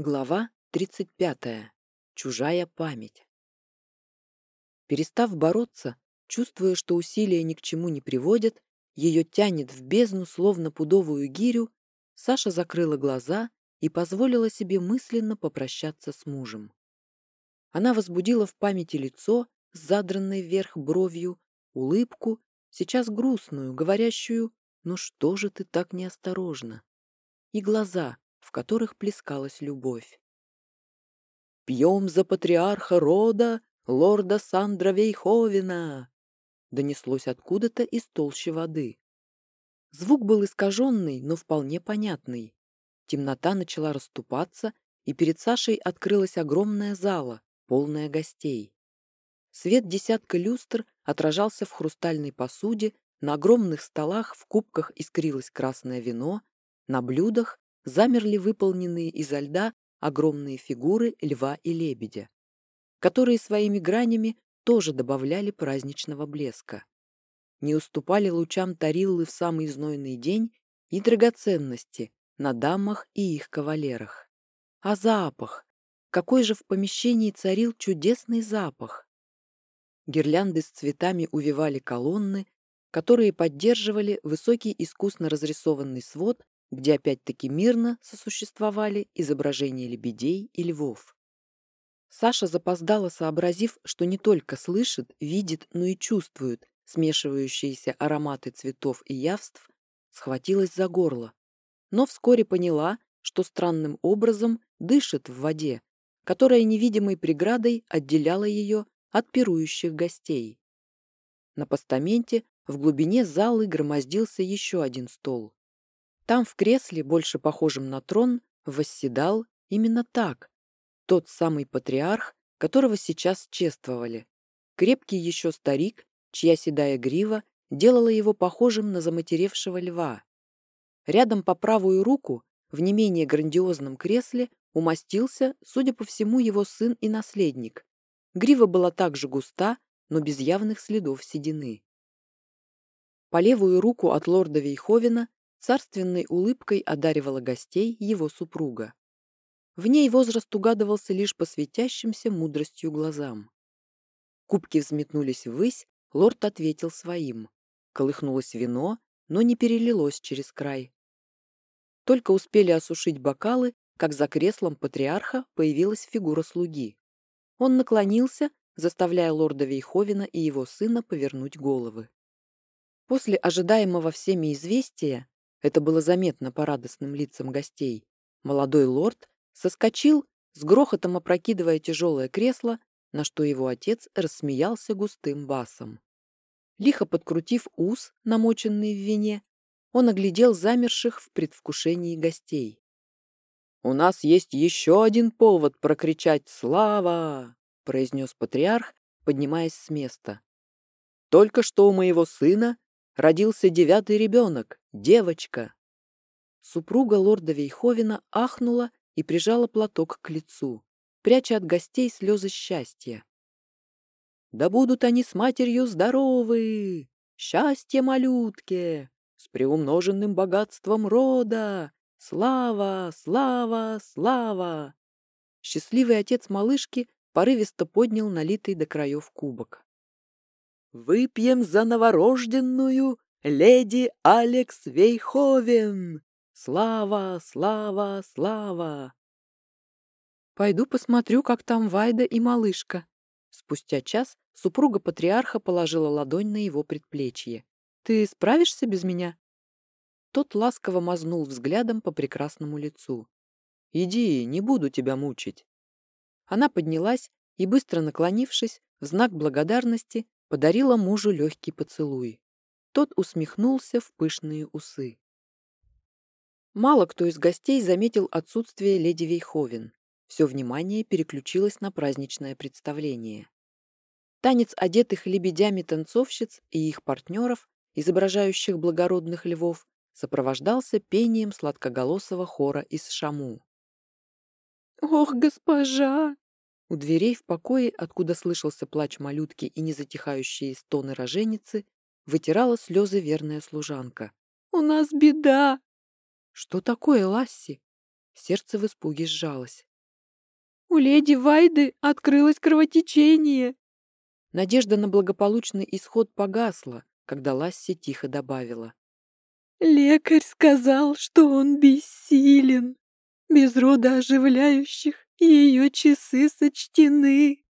Глава 35. Чужая память. Перестав бороться, чувствуя, что усилия ни к чему не приводят, ее тянет в бездну, словно пудовую гирю, Саша закрыла глаза и позволила себе мысленно попрощаться с мужем. Она возбудила в памяти лицо с задранной вверх бровью, улыбку, сейчас грустную, говорящую «Ну что же ты так неосторожно?» и глаза, в которых плескалась любовь. «Пьем за патриарха рода, лорда Сандра Вейховена!» донеслось откуда-то из толщи воды. Звук был искаженный, но вполне понятный. Темнота начала расступаться, и перед Сашей открылась огромная зала, полная гостей. Свет десятка люстр отражался в хрустальной посуде, на огромных столах в кубках искрилось красное вино, на блюдах замерли выполненные изо льда огромные фигуры льва и лебедя, которые своими гранями тоже добавляли праздничного блеска. Не уступали лучам тариллы в самый знойный день и драгоценности на дамах и их кавалерах. А запах! Какой же в помещении царил чудесный запах! Гирлянды с цветами увивали колонны, которые поддерживали высокий искусно разрисованный свод где опять-таки мирно сосуществовали изображения лебедей и львов. Саша запоздала, сообразив, что не только слышит, видит, но и чувствует смешивающиеся ароматы цветов и явств, схватилась за горло, но вскоре поняла, что странным образом дышит в воде, которая невидимой преградой отделяла ее от пирующих гостей. На постаменте в глубине залы громоздился еще один стол. Там в кресле, больше похожем на трон, восседал именно так, тот самый патриарх, которого сейчас чествовали. Крепкий еще старик, чья седая грива делала его похожим на заматеревшего льва. Рядом по правую руку, в не менее грандиозном кресле, умостился, судя по всему, его сын и наследник. Грива была также густа, но без явных следов седины. По левую руку от лорда Вейховена царственной улыбкой одаривала гостей его супруга. В ней возраст угадывался лишь по светящимся мудростью глазам. Кубки взметнулись ввысь, лорд ответил своим. Колыхнулось вино, но не перелилось через край. Только успели осушить бокалы, как за креслом патриарха появилась фигура слуги. Он наклонился, заставляя лорда Вейховена и его сына повернуть головы. После ожидаемого всеми известия это было заметно по радостным лицам гостей. Молодой лорд соскочил, с грохотом опрокидывая тяжелое кресло, на что его отец рассмеялся густым басом. Лихо подкрутив ус, намоченный в вине, он оглядел замерших в предвкушении гостей. «У нас есть еще один повод прокричать «Слава!», произнес патриарх, поднимаясь с места. «Только что у моего сына родился девятый ребенок, девочка. Супруга лорда Вейховена ахнула и прижала платок к лицу, пряча от гостей слезы счастья. «Да будут они с матерью здоровы! Счастье малютке! С приумноженным богатством рода! Слава, слава, слава!» Счастливый отец малышки порывисто поднял налитый до краев кубок. Выпьем за новорожденную леди Алекс Вейховен! Слава, слава, слава!» «Пойду посмотрю, как там Вайда и малышка». Спустя час супруга патриарха положила ладонь на его предплечье. «Ты справишься без меня?» Тот ласково мазнул взглядом по прекрасному лицу. «Иди, не буду тебя мучить». Она поднялась и, быстро наклонившись, в знак благодарности подарила мужу легкий поцелуй. Тот усмехнулся в пышные усы. Мало кто из гостей заметил отсутствие леди Вейховен. Все внимание переключилось на праздничное представление. Танец одетых лебедями танцовщиц и их партнеров, изображающих благородных львов, сопровождался пением сладкоголосого хора из Шаму. «Ох, госпожа!» У дверей в покое, откуда слышался плач малютки и незатихающие стоны роженицы, вытирала слезы верная служанка. «У нас беда!» «Что такое, Ласси?» Сердце в испуге сжалось. У леди Вайды открылось кровотечение. Надежда на благополучный исход погасла, когда Ласси тихо добавила. Лекарь сказал, что он бессилен. Без рода оживляющих ее часы сочтены.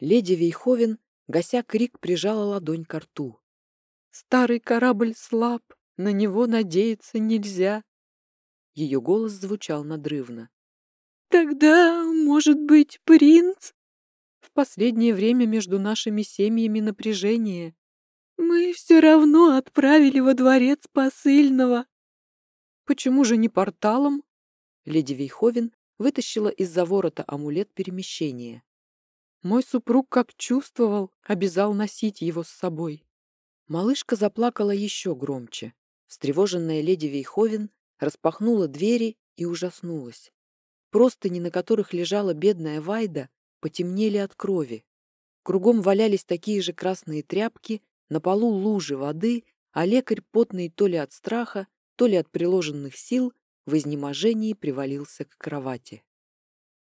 Леди Вейховен, гася крик, прижала ладонь к рту. Старый корабль слаб, на него надеяться нельзя. Ее голос звучал надрывно. Тогда, может быть, принц? В последнее время между нашими семьями напряжение. Мы все равно отправили во дворец посыльного. Почему же не порталом? Леди Вейховен вытащила из-за ворота амулет перемещения. Мой супруг как чувствовал, обязал носить его с собой. Малышка заплакала еще громче. Встревоженная леди Вейховен распахнула двери и ужаснулась. Простыни, на которых лежала бедная Вайда, потемнели от крови. Кругом валялись такие же красные тряпки, на полу лужи воды, а лекарь, потный то ли от страха, то ли от приложенных сил, в изнеможении привалился к кровати.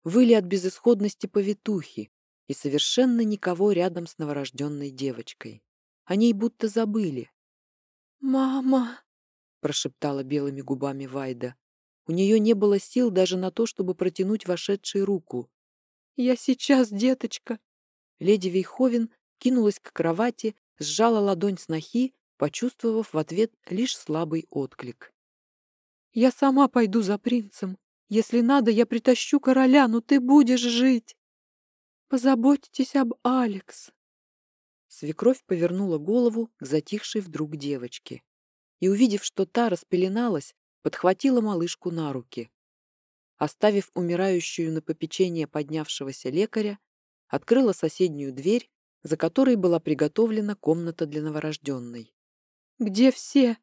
Выли от безысходности повитухи, и совершенно никого рядом с новорожденной девочкой. О ней будто забыли. «Мама!» — прошептала белыми губами Вайда. У нее не было сил даже на то, чтобы протянуть вошедшей руку. «Я сейчас, деточка!» Леди Вейховен кинулась к кровати, сжала ладонь снохи, почувствовав в ответ лишь слабый отклик. «Я сама пойду за принцем. Если надо, я притащу короля, но ты будешь жить!» Позаботьтесь об Алекс. Свекровь повернула голову к затихшей вдруг девочке и, увидев, что та распеленалась, подхватила малышку на руки. Оставив умирающую на попечение поднявшегося лекаря, открыла соседнюю дверь, за которой была приготовлена комната для новорожденной. «Где все?»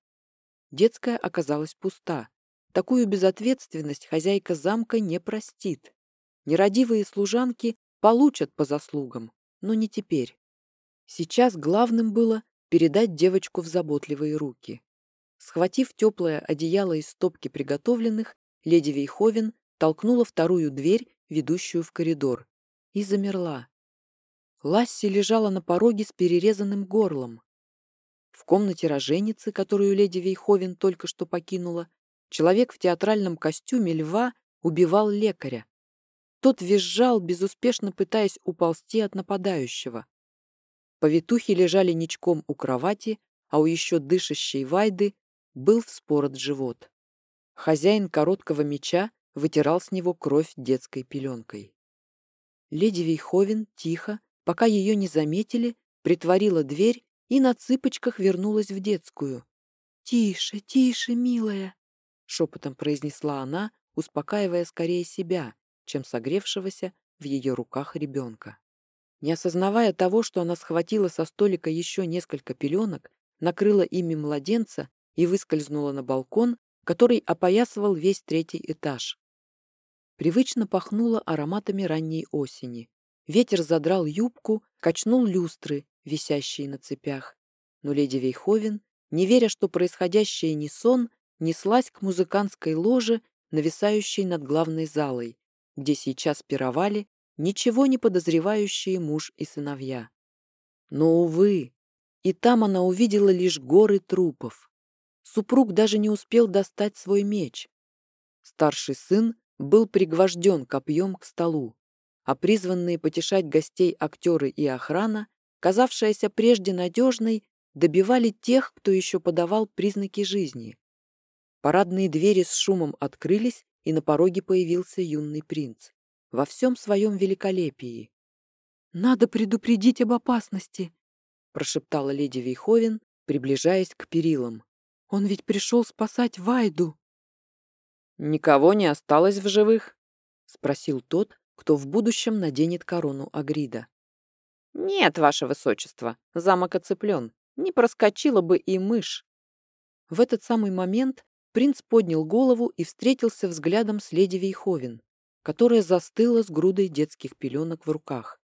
Детская оказалась пуста. Такую безответственность хозяйка замка не простит. Нерадивые служанки Получат по заслугам, но не теперь. Сейчас главным было передать девочку в заботливые руки. Схватив теплое одеяло из стопки приготовленных, леди Вейховен толкнула вторую дверь, ведущую в коридор, и замерла. Ласси лежала на пороге с перерезанным горлом. В комнате роженицы, которую леди Вейховен только что покинула, человек в театральном костюме льва убивал лекаря. Тот визжал, безуспешно пытаясь уползти от нападающего. Повитухи лежали ничком у кровати, а у еще дышащей Вайды был вспорот живот. Хозяин короткого меча вытирал с него кровь детской пеленкой. Леди Вейховен тихо, пока ее не заметили, притворила дверь и на цыпочках вернулась в детскую. «Тише, тише, милая!» — шепотом произнесла она, успокаивая скорее себя, чем согревшегося в ее руках ребенка. Не осознавая того, что она схватила со столика еще несколько пеленок, накрыла ими младенца и выскользнула на балкон, который опоясывал весь третий этаж. Привычно пахнуло ароматами ранней осени. Ветер задрал юбку, качнул люстры, висящие на цепях. Но леди Вейховен, не веря, что происходящее не сон, неслась к музыкантской ложе, нависающей над главной залой, где сейчас пировали ничего не подозревающие муж и сыновья. Но, увы, и там она увидела лишь горы трупов. Супруг даже не успел достать свой меч. Старший сын был пригвожден копьем к столу, а призванные потешать гостей актеры и охрана, казавшаяся прежде надежной, добивали тех, кто еще подавал признаки жизни. Парадные двери с шумом открылись, и на пороге появился юный принц. Во всем своем великолепии. «Надо предупредить об опасности», — прошептала леди Вейховен, приближаясь к перилам. «Он ведь пришел спасать Вайду». «Никого не осталось в живых?» — спросил тот, кто в будущем наденет корону Агрида. «Нет, ваше высочество, замок оцеплен. Не проскочила бы и мышь». В этот самый момент Принц поднял голову и встретился взглядом с леди Вейховен, которая застыла с грудой детских пеленок в руках.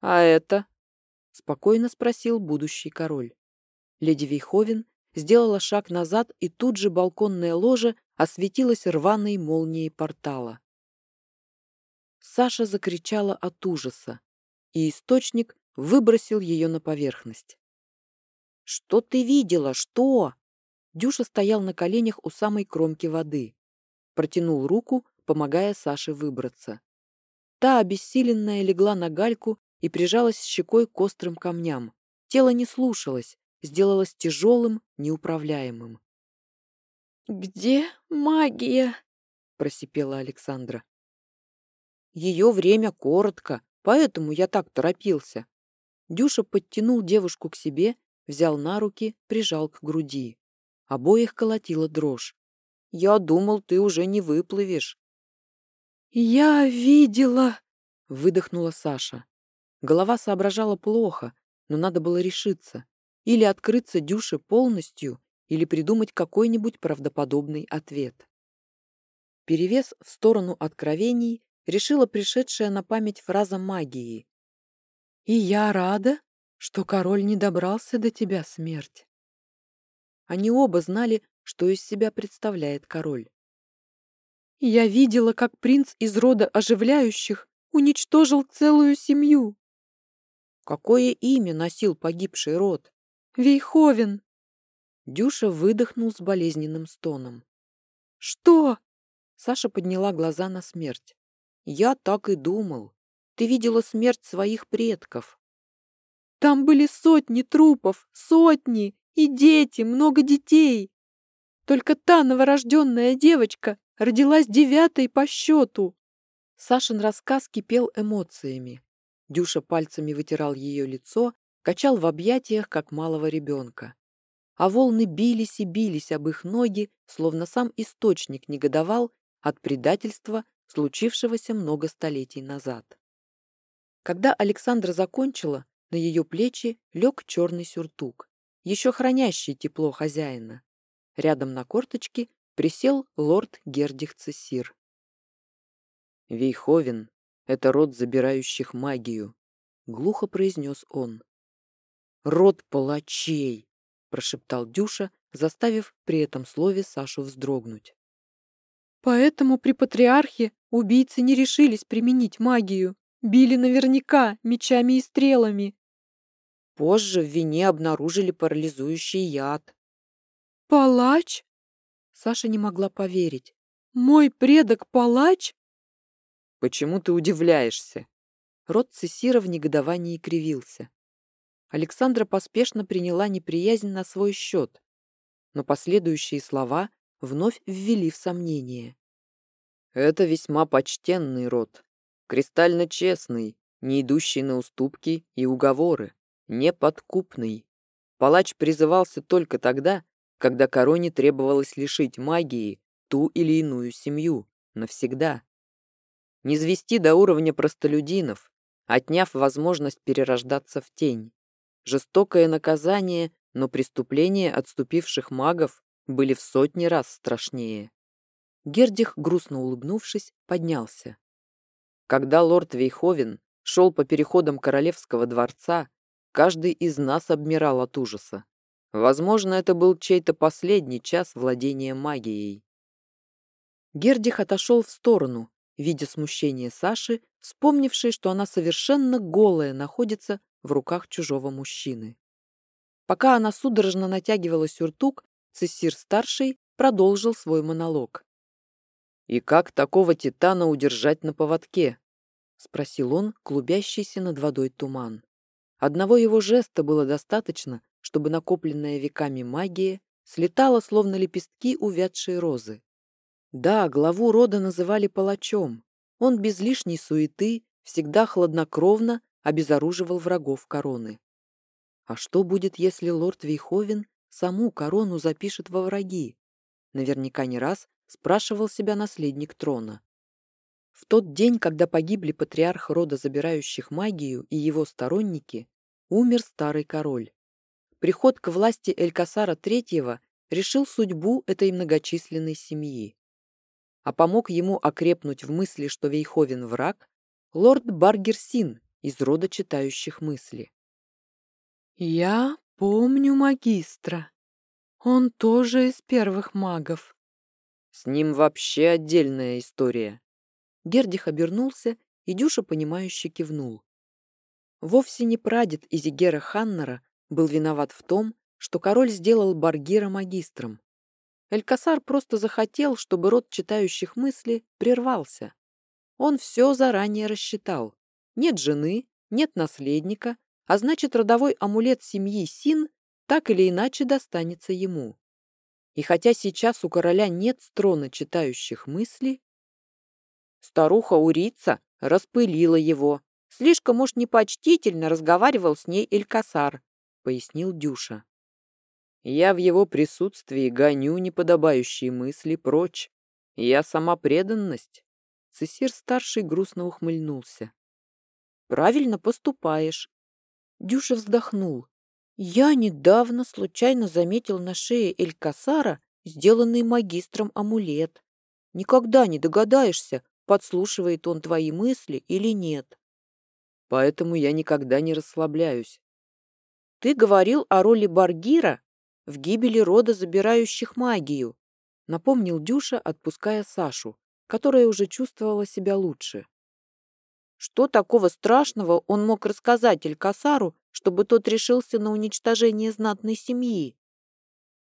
«А это?» — спокойно спросил будущий король. Леди Вейховен сделала шаг назад, и тут же балконная ложа осветилась рваной молнией портала. Саша закричала от ужаса, и источник выбросил ее на поверхность. «Что ты видела? Что?» Дюша стоял на коленях у самой кромки воды. Протянул руку, помогая Саше выбраться. Та, обессиленная, легла на гальку и прижалась щекой к острым камням. Тело не слушалось, сделалось тяжелым, неуправляемым. «Где магия?» — просипела Александра. «Ее время коротко, поэтому я так торопился». Дюша подтянул девушку к себе, взял на руки, прижал к груди. Обоих колотила дрожь. «Я думал, ты уже не выплывешь». «Я видела!» — выдохнула Саша. Голова соображала плохо, но надо было решиться. Или открыться Дюше полностью, или придумать какой-нибудь правдоподобный ответ. Перевес в сторону откровений решила пришедшая на память фраза магии. «И я рада, что король не добрался до тебя, смерть». Они оба знали, что из себя представляет король. «Я видела, как принц из рода оживляющих уничтожил целую семью». «Какое имя носил погибший род?» «Вейховен». Дюша выдохнул с болезненным стоном. «Что?» Саша подняла глаза на смерть. «Я так и думал. Ты видела смерть своих предков». «Там были сотни трупов, сотни! И дети, много детей. Только та новорожденная девочка родилась девятой по счету. Сашин рассказ кипел эмоциями. Дюша пальцами вытирал ее лицо, качал в объятиях, как малого ребенка. А волны бились и бились об их ноги, словно сам источник негодовал от предательства, случившегося много столетий назад. Когда Александра закончила, на ее плечи лег черный сюртук еще хранящий тепло хозяина. Рядом на корточке присел лорд Гердих Цесир. «Вейховен — это род забирающих магию», — глухо произнес он. «Род палачей!» — прошептал Дюша, заставив при этом слове Сашу вздрогнуть. «Поэтому при патриархе убийцы не решились применить магию. Били наверняка мечами и стрелами. Позже в вине обнаружили парализующий яд. «Палач?» Саша не могла поверить. «Мой предок палач?» «Почему ты удивляешься?» Рот Цесира в негодовании кривился. Александра поспешно приняла неприязнь на свой счет, но последующие слова вновь ввели в сомнение. «Это весьма почтенный род, кристально честный, не идущий на уступки и уговоры неподкупный. Палач призывался только тогда, когда короне требовалось лишить магии ту или иную семью навсегда. Не звести до уровня простолюдинов, отняв возможность перерождаться в тень. Жестокое наказание, но преступления отступивших магов были в сотни раз страшнее. Гердих, грустно улыбнувшись, поднялся. Когда лорд Вейховен шел по переходам королевского дворца, Каждый из нас обмирал от ужаса. Возможно, это был чей-то последний час владения магией. Гердих отошел в сторону, видя смущение Саши, вспомнившей, что она совершенно голая находится в руках чужого мужчины. Пока она судорожно натягивала сюртук, Цессир-старший продолжил свой монолог. «И как такого титана удержать на поводке?» — спросил он, клубящийся над водой туман. Одного его жеста было достаточно, чтобы накопленная веками магия слетала, словно лепестки увядшей розы. Да, главу рода называли палачом. Он без лишней суеты всегда хладнокровно обезоруживал врагов короны. А что будет, если лорд Вейховен саму корону запишет во враги? Наверняка не раз спрашивал себя наследник трона. В тот день, когда погибли патриарх рода забирающих магию и его сторонники, умер старый король. Приход к власти Элькасара III решил судьбу этой многочисленной семьи. А помог ему окрепнуть в мысли, что Вейховен враг, лорд Баргерсин из рода читающих мысли. «Я помню магистра. Он тоже из первых магов». «С ним вообще отдельная история», Гердих обернулся и Дюша, понимающе кивнул. Вовсе не прадед Изигера Ханнера был виноват в том, что король сделал Баргира магистром. Элькасар просто захотел, чтобы род читающих мысли прервался. Он все заранее рассчитал. Нет жены, нет наследника, а значит, родовой амулет семьи Син так или иначе достанется ему. И хотя сейчас у короля нет строна читающих мысли, старуха Урица распылила его. Слишком уж непочтительно разговаривал с ней Элькасар, пояснил Дюша. Я в его присутствии гоню неподобающие мысли прочь. Я сама преданность. Цесир-старший грустно ухмыльнулся. Правильно поступаешь. Дюша вздохнул. Я недавно случайно заметил на шее Элькасара сделанный магистром амулет. Никогда не догадаешься, подслушивает он твои мысли или нет. Поэтому я никогда не расслабляюсь. Ты говорил о роли Баргира в гибели рода, забирающих магию, напомнил Дюша, отпуская Сашу, которая уже чувствовала себя лучше. Что такого страшного он мог рассказать Элькасару, чтобы тот решился на уничтожение знатной семьи?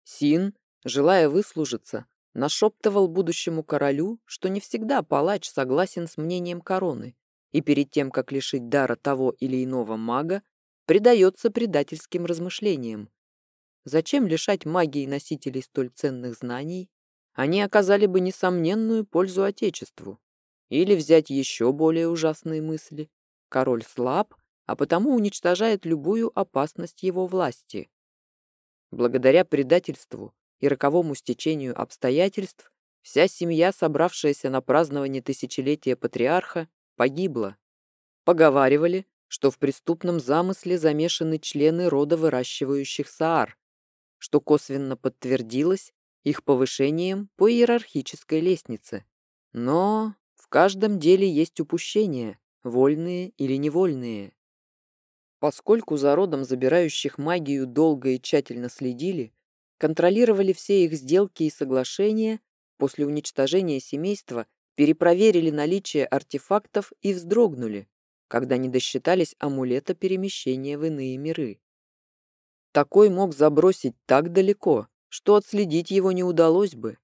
Син, желая выслужиться, нашептывал будущему королю, что не всегда палач согласен с мнением короны, и перед тем, как лишить дара того или иного мага, предается предательским размышлениям, Зачем лишать магии носителей столь ценных знаний? Они оказали бы несомненную пользу Отечеству. Или взять еще более ужасные мысли. Король слаб, а потому уничтожает любую опасность его власти. Благодаря предательству и роковому стечению обстоятельств вся семья, собравшаяся на празднование тысячелетия патриарха, погибла. Поговаривали, что в преступном замысле замешаны члены рода выращивающих саар, что косвенно подтвердилось их повышением по иерархической лестнице. Но в каждом деле есть упущения, вольные или невольные. Поскольку за родом забирающих магию долго и тщательно следили, контролировали все их сделки и соглашения, после уничтожения семейства перепроверили наличие артефактов и вздрогнули, когда не досчитались амулета перемещения в иные миры. Такой мог забросить так далеко, что отследить его не удалось бы.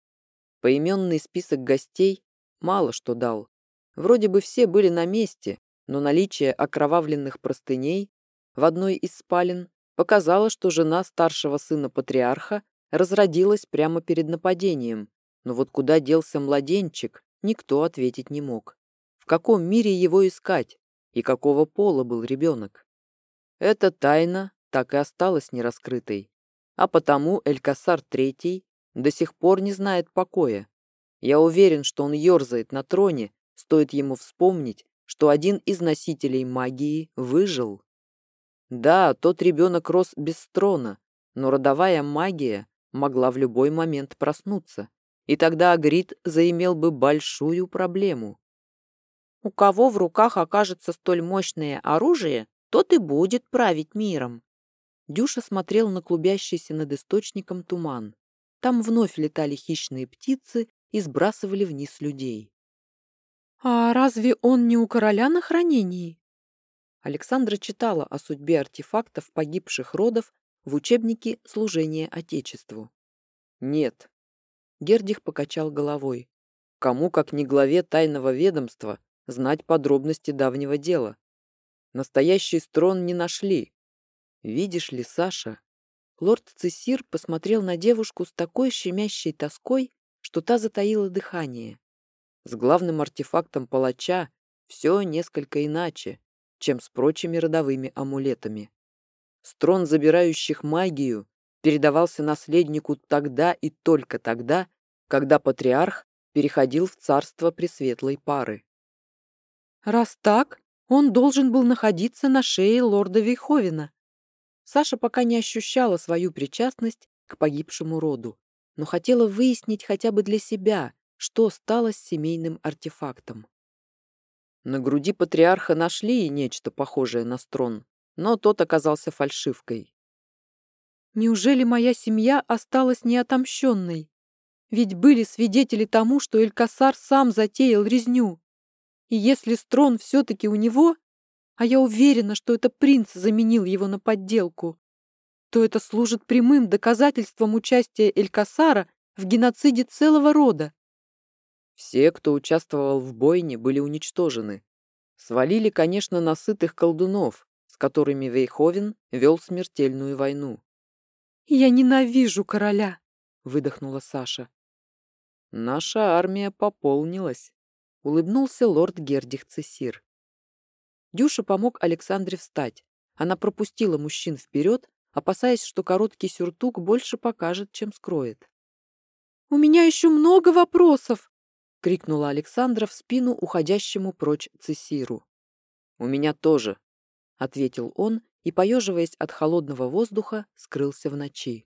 Поименный список гостей мало что дал. Вроде бы все были на месте, но наличие окровавленных простыней в одной из спален показало, что жена старшего сына патриарха разродилась прямо перед нападением. Но вот куда делся младенчик, никто ответить не мог. В каком мире его искать? И какого пола был ребенок? Эта тайна так и осталась нераскрытой. А потому Элькасар III до сих пор не знает покоя. Я уверен, что он ерзает на троне, стоит ему вспомнить, что один из носителей магии выжил. Да, тот ребенок рос без трона, но родовая магия могла в любой момент проснуться, и тогда Агрид заимел бы большую проблему. У кого в руках окажется столь мощное оружие, тот и будет править миром. Дюша смотрел на клубящийся над источником туман. Там вновь летали хищные птицы и сбрасывали вниз людей. «А разве он не у короля на хранении?» Александра читала о судьбе артефактов погибших родов в учебнике «Служение Отечеству». «Нет». Гердих покачал головой. «Кому, как не главе тайного ведомства, знать подробности давнего дела? Настоящий строн не нашли, Видишь ли, Саша, лорд Цесир посмотрел на девушку с такой щемящей тоской, что та затаила дыхание. С главным артефактом палача все несколько иначе, чем с прочими родовыми амулетами. Строн забирающих магию передавался наследнику тогда и только тогда, когда патриарх переходил в царство пресветлой пары. Раз так, он должен был находиться на шее лорда Вейховена, Саша пока не ощущала свою причастность к погибшему роду, но хотела выяснить хотя бы для себя, что стало с семейным артефактом. На груди патриарха нашли нечто похожее на строн, но тот оказался фальшивкой. «Неужели моя семья осталась неотомщенной? Ведь были свидетели тому, что Элькасар сам затеял резню. И если Строн все-таки у него, а я уверена, что это принц заменил его на подделку, то это служит прямым доказательством участия Элькасара в геноциде целого рода. Все, кто участвовал в бойне, были уничтожены. Свалили, конечно, насытых колдунов, с которыми Вейховен вел смертельную войну. «Я ненавижу короля!» — выдохнула Саша. «Наша армия пополнилась», — улыбнулся лорд Гердих Цесир. Дюша помог Александре встать. Она пропустила мужчин вперед, опасаясь, что короткий сюртук больше покажет, чем скроет. «У меня еще много вопросов!» — крикнула Александра в спину уходящему прочь Цесиру. «У меня тоже», — ответил он и, поеживаясь от холодного воздуха, скрылся в ночи.